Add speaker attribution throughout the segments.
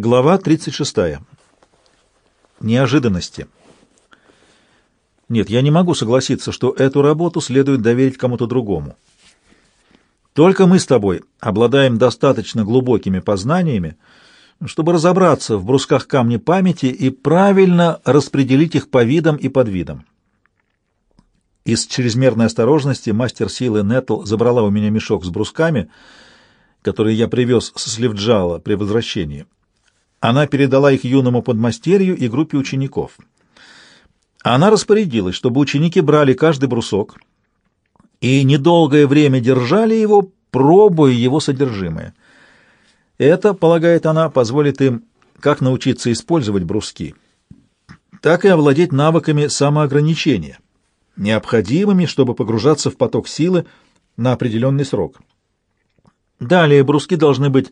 Speaker 1: Глава 36. Неожиданности. Нет, я не могу согласиться, что эту работу следует доверить кому-то другому. Только мы с тобой обладаем достаточно глубокими познаниями, чтобы разобраться в брусках камня памяти и правильно распределить их по видам и подвидам. Из чрезмерной осторожности мастер силы Нетл забрала у меня мешок с брусками, который я привез со Сливджала при возвращении. Она передала их юному подмастерью и группе учеников. Она распорядилась, чтобы ученики брали каждый брусок и недолгое время держали его, пробуя его содержимое. Это, полагает она, позволит им как научиться использовать бруски, так и овладеть навыками самоограничения, необходимыми, чтобы погружаться в поток силы на определенный срок. Далее бруски должны быть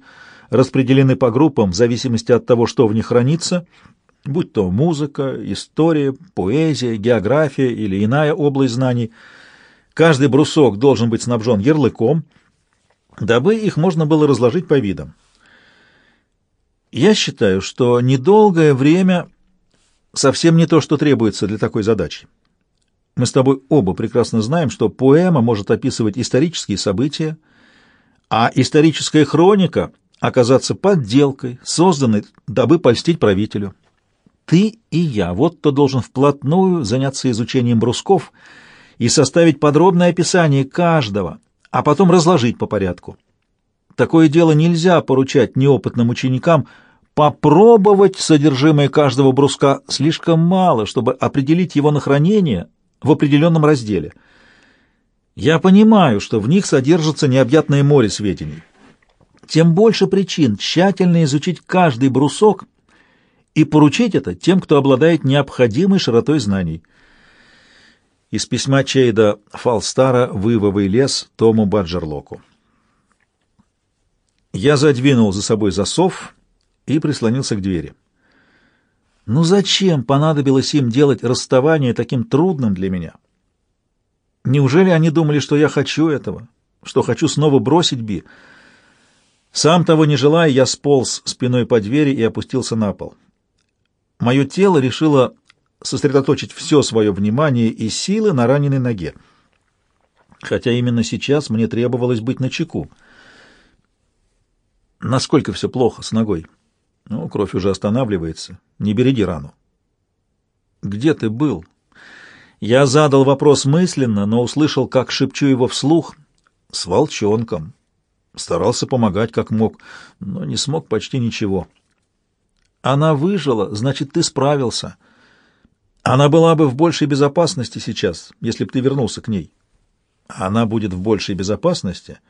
Speaker 1: распределены по группам в зависимости от того, что в них хранится, будь то музыка, история, поэзия, география или иная область знаний. Каждый брусок должен быть снабжен ярлыком, дабы их можно было разложить по видам. Я считаю, что недолгое время совсем не то, что требуется для такой задачи. Мы с тобой оба прекрасно знаем, что поэма может описывать исторические события, а историческая хроника оказаться подделкой, созданной, дабы польстить правителю. Ты и я, вот кто должен вплотную заняться изучением брусков и составить подробное описание каждого, а потом разложить по порядку. Такое дело нельзя поручать неопытным ученикам, попробовать содержимое каждого бруска слишком мало, чтобы определить его на хранение в определенном разделе. Я понимаю, что в них содержится необъятное море сведений тем больше причин тщательно изучить каждый брусок и поручить это тем, кто обладает необходимой широтой знаний. Из письма Чейда Фалстара «Вывовый лес» Тому Баджерлоку. Я задвинул за собой засов и прислонился к двери. Ну зачем понадобилось им делать расставание таким трудным для меня? Неужели они думали, что я хочу этого, что хочу снова бросить Би? Сам того не желая, я сполз спиной по двери и опустился на пол. Мое тело решило сосредоточить все свое внимание и силы на раненой ноге. Хотя именно сейчас мне требовалось быть начеку. Насколько все плохо с ногой? Ну, кровь уже останавливается. Не береги рану. Где ты был? Я задал вопрос мысленно, но услышал, как шепчу его вслух. С волчонком. Старался помогать как мог, но не смог почти ничего. Она выжила, значит, ты справился. Она была бы в большей безопасности сейчас, если бы ты вернулся к ней. Она будет в большей безопасности,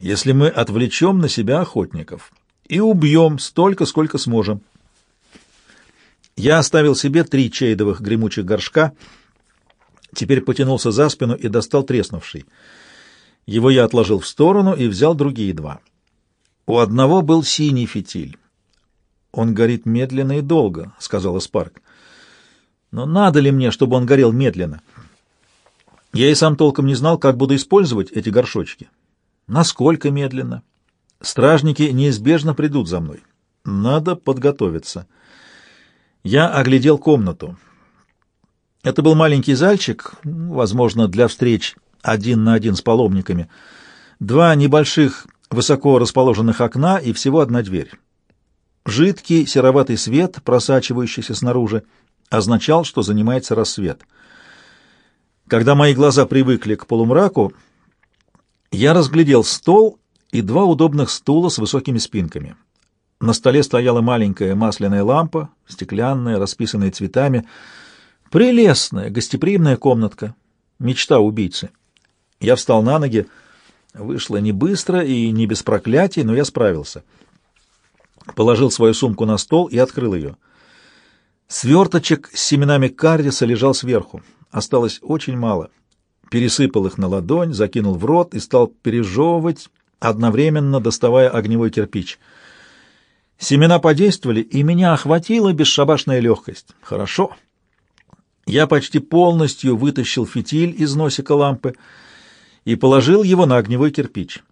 Speaker 1: если мы отвлечем на себя охотников и убьем столько, сколько сможем. Я оставил себе три чейдовых гремучих горшка, теперь потянулся за спину и достал треснувший — его я отложил в сторону и взял другие два. У одного был синий фитиль. «Он горит медленно и долго», — сказала Спарк. «Но надо ли мне, чтобы он горел медленно?» Я и сам толком не знал, как буду использовать эти горшочки. Насколько медленно? Стражники неизбежно придут за мной. Надо подготовиться. Я оглядел комнату. Это был маленький зальчик, возможно, для встреч один на один с паломниками, два небольших высоко расположенных окна и всего одна дверь. Жидкий сероватый свет, просачивающийся снаружи, означал, что занимается рассвет. Когда мои глаза привыкли к полумраку, я разглядел стол и два удобных стула с высокими спинками. На столе стояла маленькая масляная лампа, стеклянная, расписанная цветами. Прелестная, гостеприимная комнатка. Мечта убийцы. Я встал на ноги. Вышло не быстро и не без проклятий, но я справился. Положил свою сумку на стол и открыл ее. Сверточек с семенами кардиса лежал сверху. Осталось очень мало. Пересыпал их на ладонь, закинул в рот и стал пережевывать, одновременно доставая огневой кирпич. Семена подействовали, и меня охватила бесшабашная легкость. Хорошо. Я почти полностью вытащил фитиль из носика лампы — и положил его на огневой кирпич.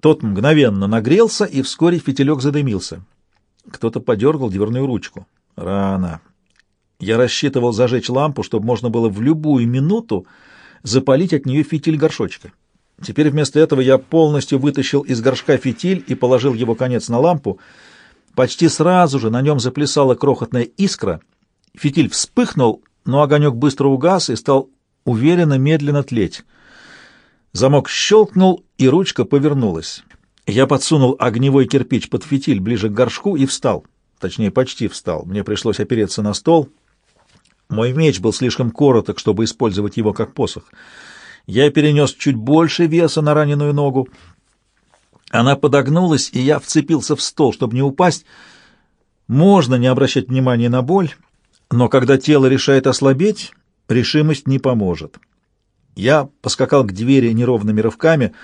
Speaker 1: Тот мгновенно нагрелся, и вскоре фитилек задымился. Кто-то подергал дверную ручку. Рано. Я рассчитывал зажечь лампу, чтобы можно было в любую минуту запалить от нее фитиль горшочка. Теперь вместо этого я полностью вытащил из горшка фитиль и положил его конец на лампу. Почти сразу же на нем заплясала крохотная искра. Фитиль вспыхнул, но огонек быстро угас и стал уверенно, медленно тлеть. Замок щелкнул, и ручка повернулась. Я подсунул огневой кирпич под фитиль ближе к горшку и встал. Точнее, почти встал. Мне пришлось опереться на стол. Мой меч был слишком короток, чтобы использовать его как посох. Я перенес чуть больше веса на раненую ногу. Она подогнулась, и я вцепился в стол, чтобы не упасть. Можно не обращать внимания на боль, но когда тело решает ослабеть, решимость не поможет. Я поскакал к двери неровными рывками.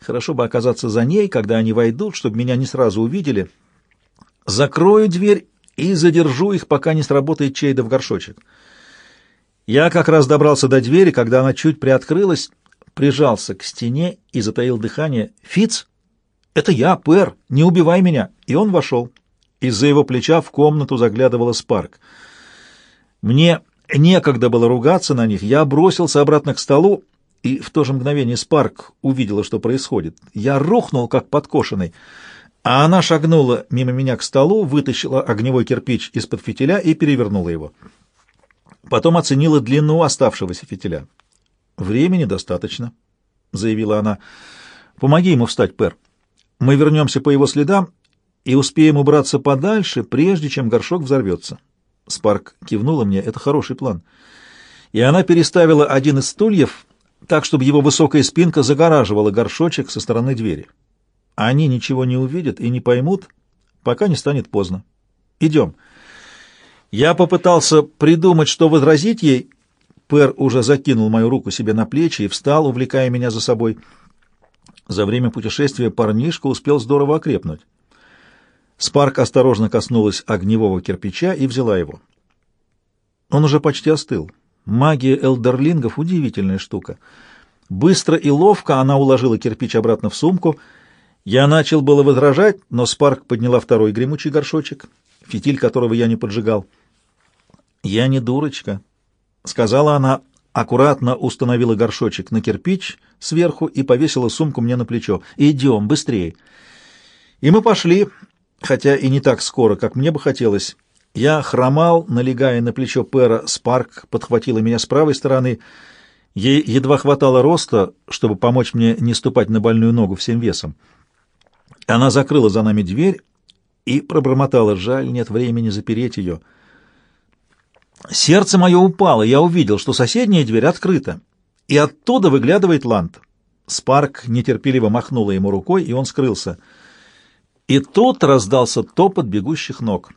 Speaker 1: Хорошо бы оказаться за ней, когда они войдут, чтобы меня не сразу увидели. Закрою дверь и задержу их, пока не сработает чейда в горшочек. Я как раз добрался до двери, когда она чуть приоткрылась, прижался к стене и затаил дыхание. «Фиц? Это я, Пэр! Не убивай меня!» И он вошел. Из-за его плеча в комнату заглядывала Спарк. Мне некогда было ругаться на них. Я бросился обратно к столу, и в то же мгновение Спарк увидела, что происходит. Я рухнул, как подкошенный, а она шагнула мимо меня к столу, вытащила огневой кирпич из-под фитиля и перевернула его. Потом оценила длину оставшегося фитиля. «Времени достаточно», — заявила она. «Помоги ему встать, Пэр. Мы вернемся по его следам и успеем убраться подальше, прежде чем горшок взорвется». Спарк кивнула мне. «Это хороший план». И она переставила один из стульев так, чтобы его высокая спинка загораживала горшочек со стороны двери. Они ничего не увидят и не поймут, пока не станет поздно. «Идем». Я попытался придумать, что возразить ей. Пэр уже закинул мою руку себе на плечи и встал, увлекая меня за собой. За время путешествия парнишка успел здорово окрепнуть. Спарк осторожно коснулась огневого кирпича и взяла его. Он уже почти остыл. Магия элдерлингов — удивительная штука. Быстро и ловко она уложила кирпич обратно в сумку. Я начал было возражать, но Спарк подняла второй гремучий горшочек, фитиль которого я не поджигал. «Я не дурочка», — сказала она, аккуратно установила горшочек на кирпич сверху и повесила сумку мне на плечо. «Идем, быстрее». И мы пошли, хотя и не так скоро, как мне бы хотелось. Я хромал, налегая на плечо Пэра, Спарк подхватила меня с правой стороны. Ей едва хватало роста, чтобы помочь мне не ступать на больную ногу всем весом. Она закрыла за нами дверь и пробормотала, жаль, нет времени запереть ее — Сердце мое упало, я увидел, что соседняя дверь открыта, и оттуда выглядывает Ланд. Спарк нетерпеливо махнула ему рукой, и он скрылся. И тут раздался топот бегущих ног.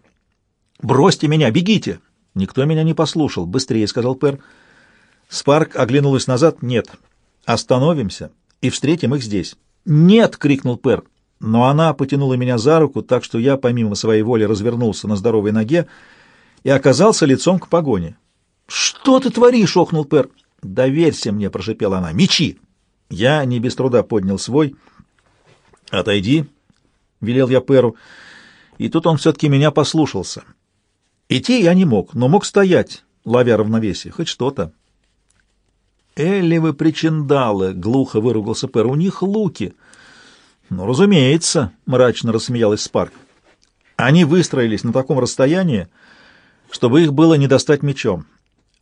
Speaker 1: «Бросьте меня, бегите!» Никто меня не послушал. «Быстрее!» — сказал Пер. Спарк оглянулась назад. «Нет. Остановимся и встретим их здесь». «Нет!» — крикнул Пер. Но она потянула меня за руку, так что я, помимо своей воли, развернулся на здоровой ноге, и оказался лицом к погоне. «Что ты творишь?» — охнул Пер. «Доверься мне!» — прошепела она. «Мечи!» Я не без труда поднял свой. «Отойди!» — велел я Перу. И тут он все-таки меня послушался. Идти я не мог, но мог стоять, ловя равновесие, хоть что-то. «Элли вы причиндалы!» — глухо выругался Пер. «У них луки!» «Ну, разумеется!» — мрачно рассмеялась Спарк. Они выстроились на таком расстоянии, чтобы их было не достать мечом.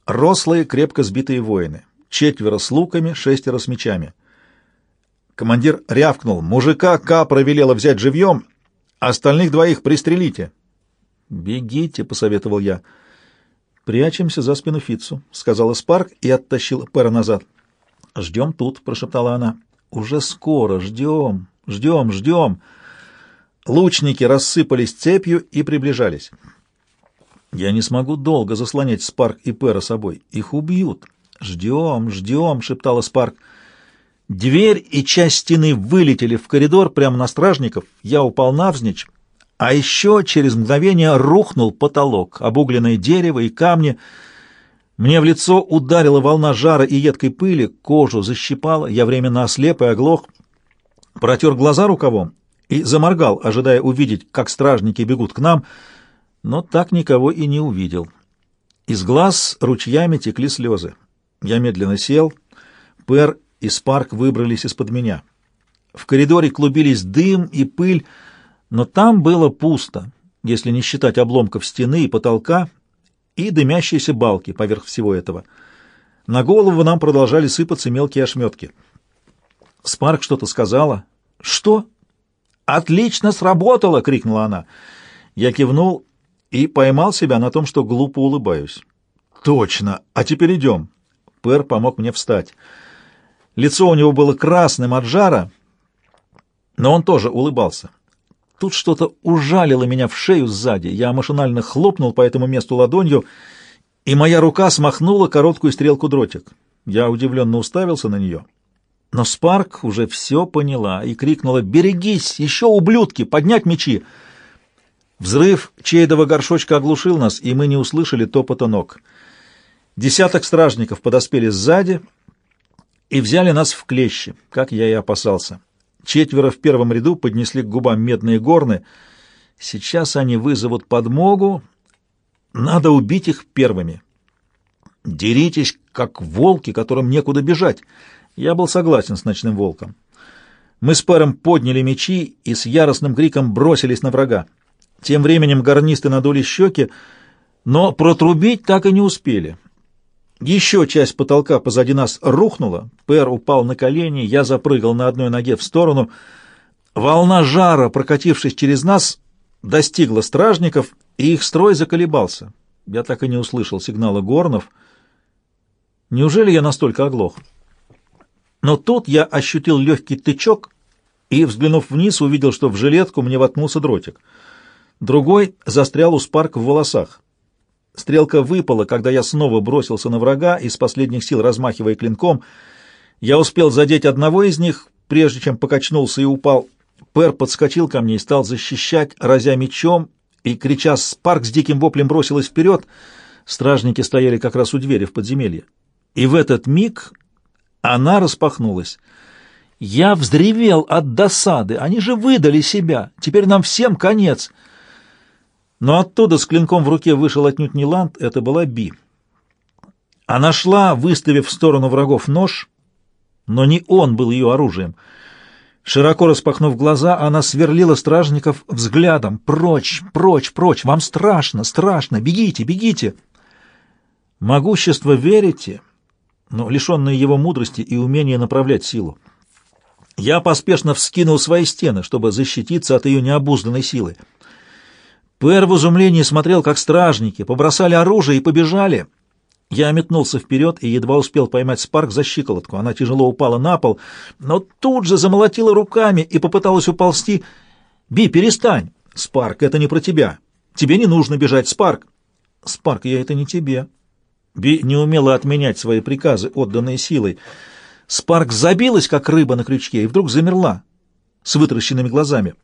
Speaker 1: Рослые, крепко сбитые воины. Четверо с луками, шестеро с мечами. Командир рявкнул. «Мужика К провелела взять живьем, остальных двоих пристрелите». «Бегите», — посоветовал я. «Прячемся за спину Фицу», — сказала Спарк и оттащила Пэра назад. «Ждем тут», — прошептала она. «Уже скоро, ждем, ждем, ждем». Лучники рассыпались цепью и приближались. Я не смогу долго заслонять Спарк и Пэра собой. Их убьют. Ждем, ждем, шептала Спарк. Дверь и часть стены вылетели в коридор прямо на стражников. Я упал навзничь, а еще через мгновение рухнул потолок, обугленное дерево и камни. Мне в лицо ударила волна жара и едкой пыли, кожу защипала, я временно ослеп и оглох. Протер глаза рукавом и заморгал, ожидая увидеть, как стражники бегут к нам, но так никого и не увидел. Из глаз ручьями текли слезы. Я медленно сел. Пэр и Спарк выбрались из-под меня. В коридоре клубились дым и пыль, но там было пусто, если не считать обломков стены и потолка и дымящиеся балки поверх всего этого. На голову нам продолжали сыпаться мелкие ошметки. Спарк что-то сказала. «Что?» «Отлично сработало!» — крикнула она. Я кивнул и поймал себя на том, что глупо улыбаюсь. «Точно! А теперь идем!» Пэр помог мне встать. Лицо у него было красным от жара, но он тоже улыбался. Тут что-то ужалило меня в шею сзади. Я машинально хлопнул по этому месту ладонью, и моя рука смахнула короткую стрелку дротик. Я удивленно уставился на нее. Но Спарк уже все поняла и крикнула «Берегись! Еще ублюдки! Поднять мечи!» Взрыв чейдова горшочка оглушил нас, и мы не услышали топота ног. Десяток стражников подоспели сзади и взяли нас в клещи, как я и опасался. Четверо в первом ряду поднесли к губам медные горны. Сейчас они вызовут подмогу. Надо убить их первыми. Деритесь, как волки, которым некуда бежать. Я был согласен с ночным волком. Мы с Пэром подняли мечи и с яростным криком бросились на врага. Тем временем гарнисты надули щеки, но протрубить так и не успели. Еще часть потолка позади нас рухнула, Пэр упал на колени, я запрыгал на одной ноге в сторону. Волна жара, прокатившись через нас, достигла стражников, и их строй заколебался. Я так и не услышал сигнала горнов. Неужели я настолько оглох? Но тут я ощутил легкий тычок и, взглянув вниз, увидел, что в жилетку мне воткнулся дротик. Другой застрял у спарк в волосах. Стрелка выпала, когда я снова бросился на врага, из последних сил размахивая клинком. Я успел задеть одного из них, прежде чем покачнулся и упал. Пэр подскочил ко мне и стал защищать, разя мечом, и, крича «Спарк!» с диким воплем бросилась вперед. Стражники стояли как раз у двери в подземелье. И в этот миг она распахнулась. Я взревел от досады. Они же выдали себя. Теперь нам всем конец. Но оттуда с клинком в руке вышел отнюдь не Ланд, это была Би. Она шла, выставив в сторону врагов нож, но не он был ее оружием. Широко распахнув глаза, она сверлила стражников взглядом. «Прочь, прочь, прочь! Вам страшно, страшно! Бегите, бегите!» Могущество верите, но лишенное его мудрости и умения направлять силу. Я поспешно вскинул свои стены, чтобы защититься от ее необузданной силы. Пэр в изумлении смотрел, как стражники побросали оружие и побежали. Я метнулся вперед и едва успел поймать Спарк за щиколотку. Она тяжело упала на пол, но тут же замолотила руками и попыталась уползти. «Би, перестань!» «Спарк, это не про тебя. Тебе не нужно бежать, Спарк!» «Спарк, я это не тебе». Би не умела отменять свои приказы, отданные силой. Спарк забилась, как рыба на крючке, и вдруг замерла с вытаращенными глазами.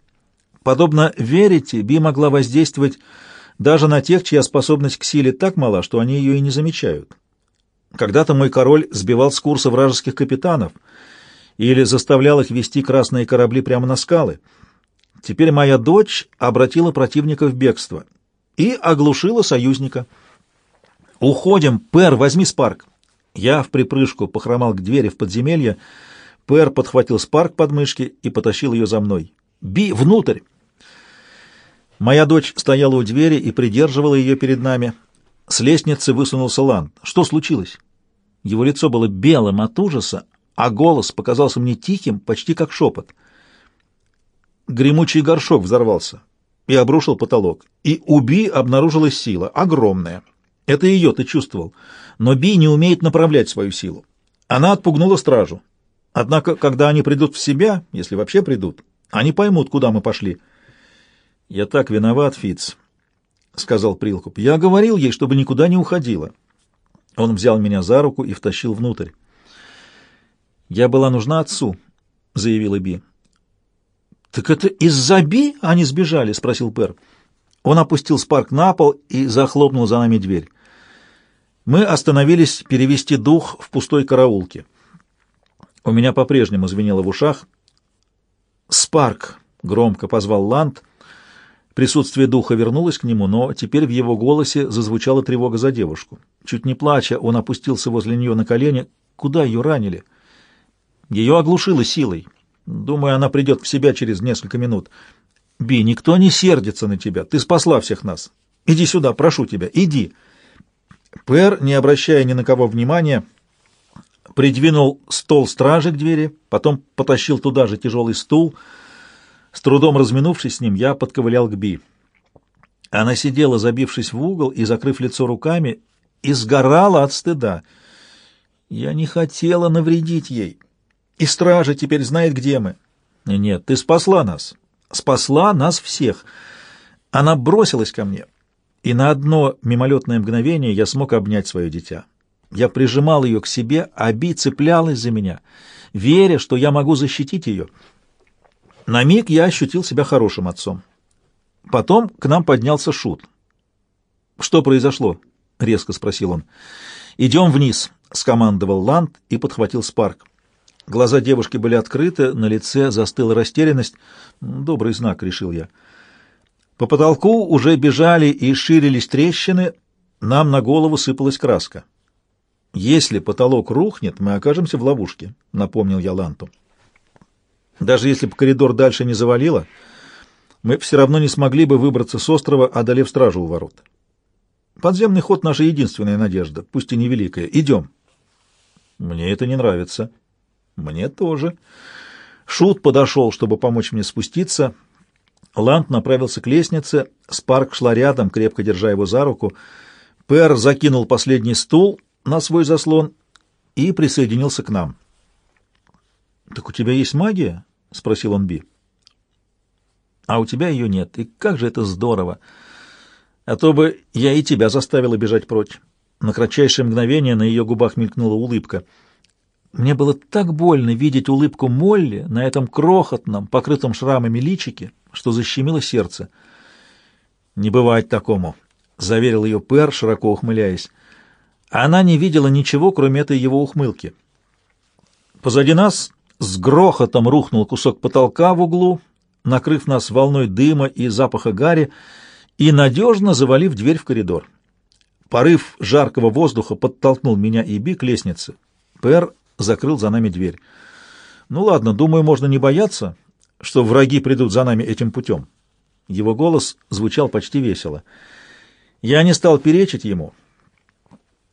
Speaker 1: Подобно верите, Би могла воздействовать даже на тех, чья способность к силе так мала, что они ее и не замечают. Когда-то мой король сбивал с курса вражеских капитанов или заставлял их вести красные корабли прямо на скалы. Теперь моя дочь обратила противника в бегство и оглушила союзника. «Уходим! Пэр, возьми Спарк!» Я в припрыжку похромал к двери в подземелье. Пэр подхватил Спарк под мышки и потащил ее за мной. «Би, внутрь!» Моя дочь стояла у двери и придерживала ее перед нами. С лестницы высунулся Лан. Что случилось? Его лицо было белым от ужаса, а голос показался мне тихим, почти как шепот. Гремучий горшок взорвался и обрушил потолок. И у Би обнаружилась сила, огромная. Это ее ты чувствовал. Но Би не умеет направлять свою силу. Она отпугнула стражу. Однако, когда они придут в себя, если вообще придут, они поймут, куда мы пошли. «Я так виноват, Фиц, сказал Прилкуп. «Я говорил ей, чтобы никуда не уходила». Он взял меня за руку и втащил внутрь. «Я была нужна отцу», — заявила Би. «Так это из-за Би они сбежали?» — спросил Пер. Он опустил Спарк на пол и захлопнул за нами дверь. Мы остановились перевести дух в пустой караулке. У меня по-прежнему звенело в ушах. «Спарк!» Громко позвал Ланд. Присутствие духа вернулось к нему, но теперь в его голосе зазвучала тревога за девушку. Чуть не плача, он опустился возле нее на колени. Куда ее ранили? Ее оглушило силой. Думаю, она придет в себя через несколько минут. Би, никто не сердится на тебя. Ты спасла всех нас. Иди сюда, прошу тебя, иди. Пэр, не обращая ни на кого внимания, придвинул стол стражи к двери, потом потащил туда же тяжелый стул. С трудом разминувшись с ним, я подковылял к Би. Она сидела, забившись в угол и закрыв лицо руками, и сгорала от стыда. Я не хотела навредить ей. И стража теперь знает, где мы. Нет, ты спасла нас. Спасла нас всех. Она бросилась ко мне, и на одно мимолетное мгновение я смог обнять свое дитя. Я прижимал ее к себе, а Би цеплялась за меня, веря, что я могу защитить ее. На миг я ощутил себя хорошим отцом. Потом к нам поднялся Шут. «Что произошло?» — резко спросил он. «Идем вниз», — скомандовал Ланд и подхватил Спарк. Глаза девушки были открыты, на лице застыла растерянность. «Добрый знак», — решил я. По потолку уже бежали и ширились трещины, нам на голову сыпалась краска. «Если потолок рухнет, мы окажемся в ловушке», — напомнил я Ланту. «Даже если бы коридор дальше не завалило, мы все равно не смогли бы выбраться с острова, одолев стражу у ворот. Подземный ход — наша единственная надежда, пусть и невеликая. Идем». «Мне это не нравится». «Мне тоже». Шут подошел, чтобы помочь мне спуститься. Ланд направился к лестнице, Спарк шла рядом, крепко держа его за руку. Пэр закинул последний стул на свой заслон и присоединился к нам. «Так у тебя есть магия?» — спросил он Би. «А у тебя ее нет, и как же это здорово! А то бы я и тебя заставила бежать прочь». На кратчайшее мгновение на ее губах мелькнула улыбка. Мне было так больно видеть улыбку Молли на этом крохотном, покрытом шрамами личике, что защемило сердце. «Не бывать такому», — заверил ее Пэр, широко ухмыляясь. Она не видела ничего, кроме этой его ухмылки. Позади нас с грохотом рухнул кусок потолка в углу, накрыв нас волной дыма и запаха гари, и надежно завалив дверь в коридор. Порыв жаркого воздуха подтолкнул меня и Би к лестнице. Пэр закрыл за нами дверь. «Ну ладно, думаю, можно не бояться, что враги придут за нами этим путем». Его голос звучал почти весело. Я не стал перечить ему,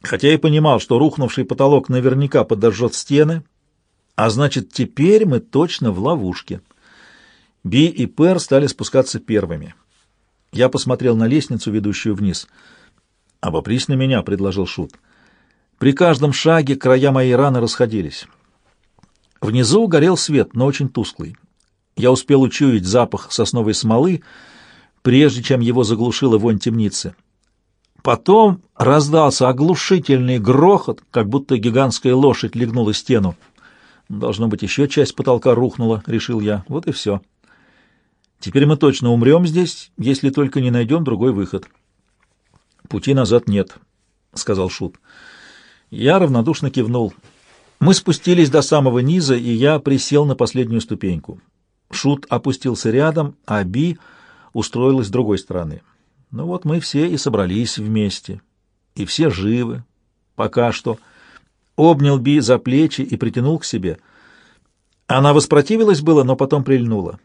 Speaker 1: хотя и понимал, что рухнувший потолок наверняка подожжет стены, а значит, теперь мы точно в ловушке. Би и Пер стали спускаться первыми. Я посмотрел на лестницу, ведущую вниз. «Обопрись на меня», — предложил Шут. При каждом шаге края моей раны расходились. Внизу горел свет, но очень тусклый. Я успел учуять запах сосновой смолы, прежде чем его заглушила вонь темницы. Потом раздался оглушительный грохот, как будто гигантская лошадь легнула стену. Должно быть, еще часть потолка рухнула, решил я. Вот и все. Теперь мы точно умрем здесь, если только не найдем другой выход. Пути назад нет, — сказал Шут. Я равнодушно кивнул. Мы спустились до самого низа, и я присел на последнюю ступеньку. Шут опустился рядом, а Би устроилась с другой стороны. Ну вот мы все и собрались вместе. И все живы. Пока что. Обнял Би за плечи и притянул к себе. Она воспротивилась было, но потом прильнула.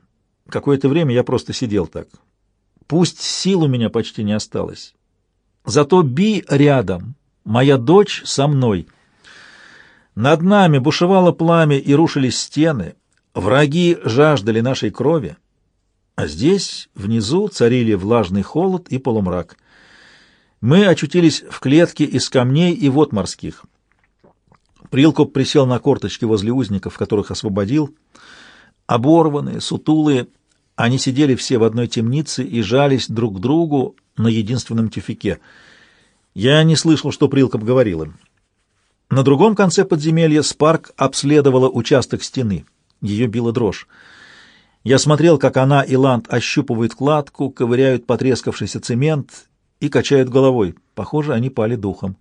Speaker 1: Какое-то время я просто сидел так. Пусть сил у меня почти не осталось. Зато Би рядом, моя дочь со мной. Над нами бушевало пламя и рушились стены. Враги жаждали нашей крови. А здесь, внизу, царили влажный холод и полумрак. Мы очутились в клетке из камней и вод морских. Прилкоп присел на корточки возле узников, которых освободил. Оборванные, сутулые, они сидели все в одной темнице и жались друг к другу на единственном тюфике. Я не слышал, что Прилкоп говорил им. На другом конце подземелья Спарк обследовала участок стены. Ее била дрожь. Я смотрел, как она и Ланд ощупывают кладку, ковыряют потрескавшийся цемент и качают головой. Похоже, они пали духом.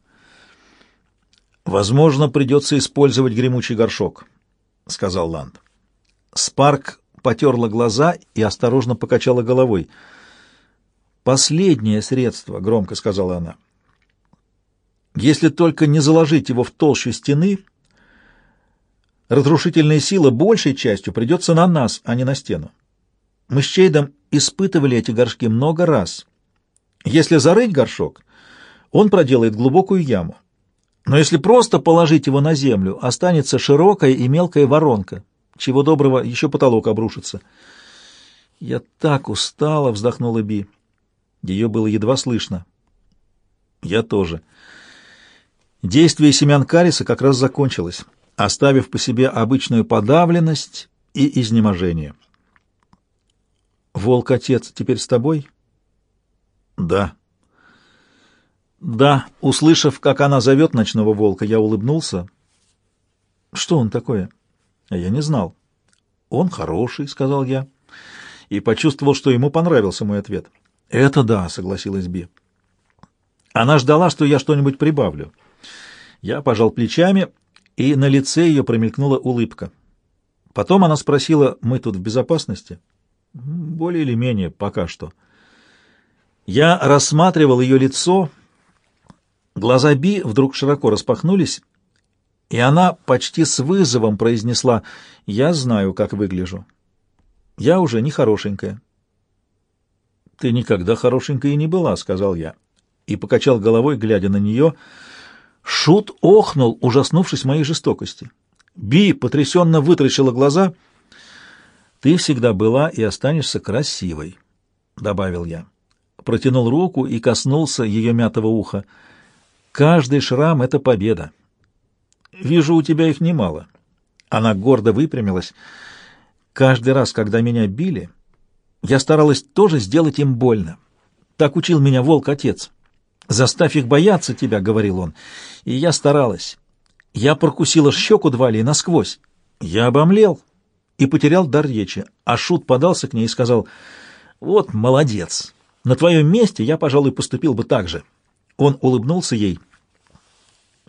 Speaker 1: «Возможно, придется использовать гремучий горшок», — сказал Ланд. Спарк потерла глаза и осторожно покачала головой. «Последнее средство», — громко сказала она. «Если только не заложить его в толщу стены, разрушительная сила большей частью придется на нас, а не на стену. Мы с Чейдом испытывали эти горшки много раз. Если зарыть горшок, он проделает глубокую яму. Но если просто положить его на землю, останется широкая и мелкая воронка. Чего доброго, еще потолок обрушится. «Я так устала!» — вздохнула Би. Ее было едва слышно. «Я тоже». Действие семян кариса как раз закончилось, оставив по себе обычную подавленность и изнеможение. «Волк-отец теперь с тобой?» «Да». «Да», услышав, как она зовет ночного волка, я улыбнулся. «Что он такое?» «А я не знал». «Он хороший», — сказал я, и почувствовал, что ему понравился мой ответ. «Это да», — согласилась Би. Она ждала, что я что-нибудь прибавлю. Я пожал плечами, и на лице ее промелькнула улыбка. Потом она спросила, «Мы тут в безопасности?» «Более или менее, пока что». Я рассматривал ее лицо, — Глаза Би вдруг широко распахнулись, и она почти с вызовом произнесла «Я знаю, как выгляжу. Я уже не хорошенькая». «Ты никогда хорошенькой и не была», — сказал я, и покачал головой, глядя на нее. Шут охнул, ужаснувшись моей жестокости. Би потрясенно вытращила глаза. «Ты всегда была и останешься красивой», — добавил я. Протянул руку и коснулся ее мятого уха — Каждый шрам — это победа. Вижу, у тебя их немало. Она гордо выпрямилась. Каждый раз, когда меня били, я старалась тоже сделать им больно. Так учил меня волк-отец. «Заставь их бояться тебя», — говорил он. И я старалась. Я прокусила щеку Двали насквозь. Я обомлел и потерял дар речи. А Шут подался к ней и сказал, «Вот молодец. На твоем месте я, пожалуй, поступил бы так же». Он улыбнулся ей.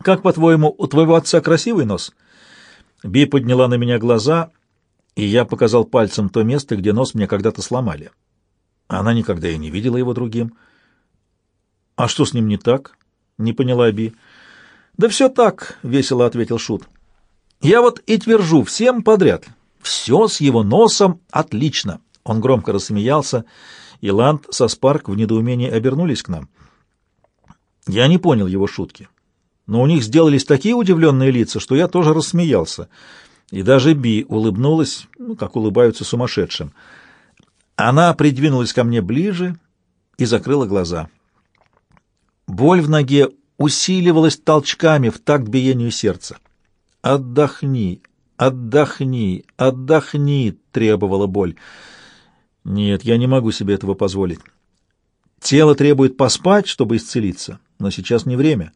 Speaker 1: «Как, по-твоему, у твоего отца красивый нос?» Би подняла на меня глаза, и я показал пальцем то место, где нос мне когда-то сломали. Она никогда и не видела его другим. «А что с ним не так?» — не поняла Би. «Да все так», — весело ответил Шут. «Я вот и твержу всем подряд. Все с его носом отлично». Он громко рассмеялся, и Ланд со Спарк в недоумении обернулись к нам — я не понял его шутки, но у них сделались такие удивленные лица, что я тоже рассмеялся. И даже Би улыбнулась, ну, как улыбаются сумасшедшим. Она придвинулась ко мне ближе и закрыла глаза. Боль в ноге усиливалась толчками в такт биению сердца. «Отдохни, отдохни, отдохни!» — требовала боль. «Нет, я не могу себе этого позволить. Тело требует поспать, чтобы исцелиться, но сейчас не время.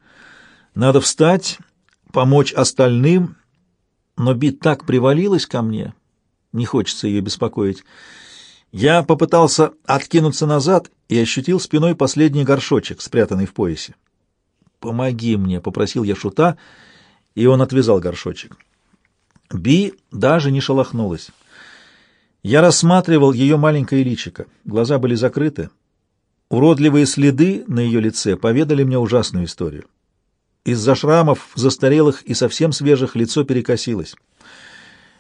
Speaker 1: Надо встать, помочь остальным, но Бит так привалилась ко мне, не хочется ее беспокоить. Я попытался откинуться назад и ощутил спиной последний горшочек, спрятанный в поясе. «Помоги мне», — попросил я шута, и он отвязал горшочек. Би даже не шелохнулась. Я рассматривал ее маленькое личико. Глаза были закрыты. Уродливые следы на ее лице поведали мне ужасную историю. Из-за шрамов, застарелых и совсем свежих, лицо перекосилось.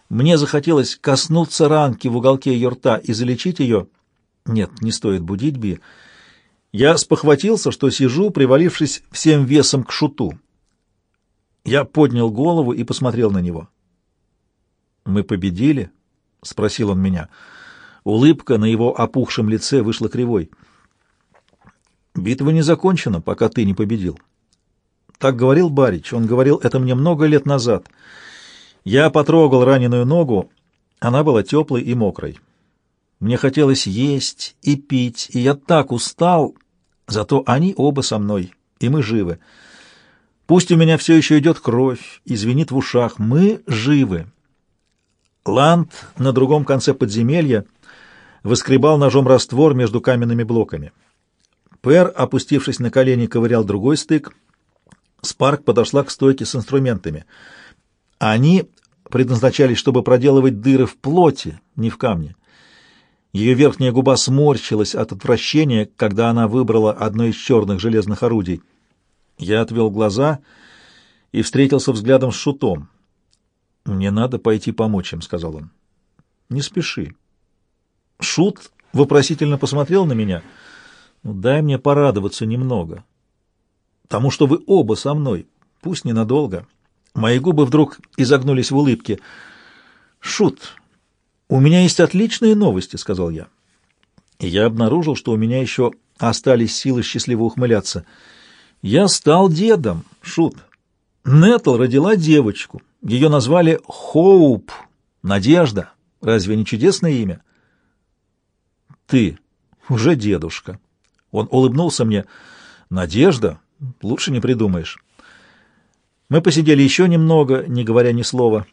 Speaker 1: Мне захотелось коснуться ранки в уголке ее рта и залечить ее. Нет, не стоит будить Би. Я спохватился, что сижу, привалившись всем весом к шуту. Я поднял голову и посмотрел на него. «Мы победили?» — спросил он меня. Улыбка на его опухшем лице вышла кривой. Битва не закончена, пока ты не победил. Так говорил Барич. Он говорил это мне много лет назад. Я потрогал раненую ногу. Она была теплой и мокрой. Мне хотелось есть и пить, и я так устал. Зато они оба со мной, и мы живы. Пусть у меня все еще идет кровь и в ушах. Мы живы. Ланд на другом конце подземелья выскребал ножом раствор между каменными блоками. Пэр, опустившись на колени, ковырял другой стык. Спарк подошла к стойке с инструментами. Они предназначались, чтобы проделывать дыры в плоти, не в камне. Ее верхняя губа сморщилась от отвращения, когда она выбрала одно из черных железных орудий. Я отвел глаза и встретился взглядом с Шутом. «Мне надо пойти помочь им», — сказал он. «Не спеши». Шут вопросительно посмотрел на меня. «Ну, дай мне порадоваться немного. Тому, что вы оба со мной, пусть ненадолго». Мои губы вдруг изогнулись в улыбке. «Шут, у меня есть отличные новости», — сказал я. И я обнаружил, что у меня еще остались силы счастливо ухмыляться. «Я стал дедом, Шут. Нетл родила девочку. Ее назвали Хоуп, Надежда. Разве не чудесное имя?» «Ты уже дедушка». Он улыбнулся мне. «Надежда? Лучше не придумаешь». Мы посидели еще немного, не говоря ни слова.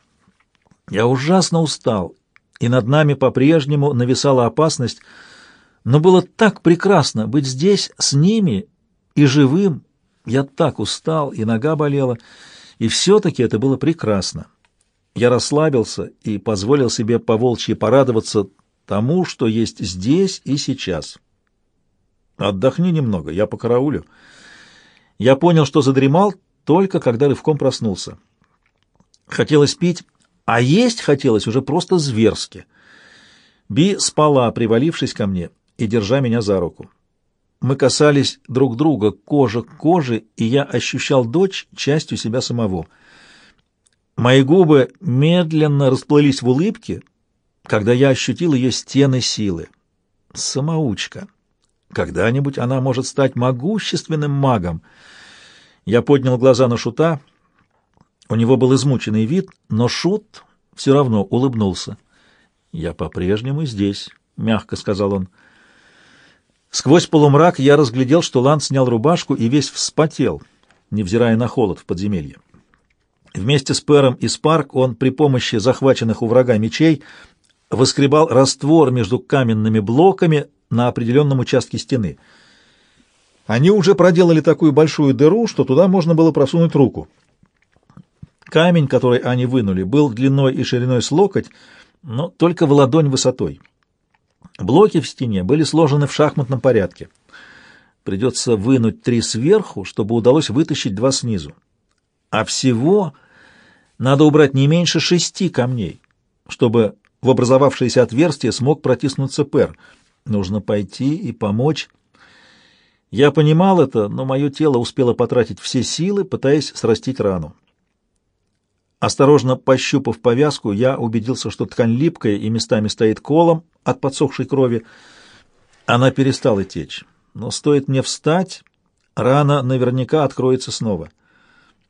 Speaker 1: Я ужасно устал, и над нами по-прежнему нависала опасность, но было так прекрасно быть здесь с ними и живым. Я так устал, и нога болела, и все-таки это было прекрасно. Я расслабился и позволил себе поволчьи порадоваться тому, что есть здесь и сейчас. Отдохни немного, я по караулю. Я понял, что задремал, только когда рывком проснулся. Хотелось пить, а есть хотелось уже просто зверски. Би спала, привалившись ко мне и держа меня за руку. Мы касались друг друга кожа к коже, и я ощущал дочь частью себя самого. Мои губы медленно расплылись в улыбке, когда я ощутил ее стены силы. Самоучка. Когда-нибудь она может стать могущественным магом — я поднял глаза на Шута. У него был измученный вид, но Шут все равно улыбнулся. «Я по-прежнему здесь», — мягко сказал он. Сквозь полумрак я разглядел, что Лан снял рубашку и весь вспотел, невзирая на холод в подземелье. Вместе с Пером и Спарк он при помощи захваченных у врага мечей выскребал раствор между каменными блоками на определенном участке стены — они уже проделали такую большую дыру, что туда можно было просунуть руку. Камень, который они вынули, был длиной и шириной с локоть, но только в ладонь высотой. Блоки в стене были сложены в шахматном порядке. Придется вынуть три сверху, чтобы удалось вытащить два снизу. А всего надо убрать не меньше шести камней, чтобы в образовавшееся отверстие смог протиснуться пер. Нужно пойти и помочь я понимал это, но мое тело успело потратить все силы, пытаясь срастить рану. Осторожно пощупав повязку, я убедился, что ткань липкая и местами стоит колом от подсохшей крови. Она перестала течь, но стоит мне встать, рана наверняка откроется снова.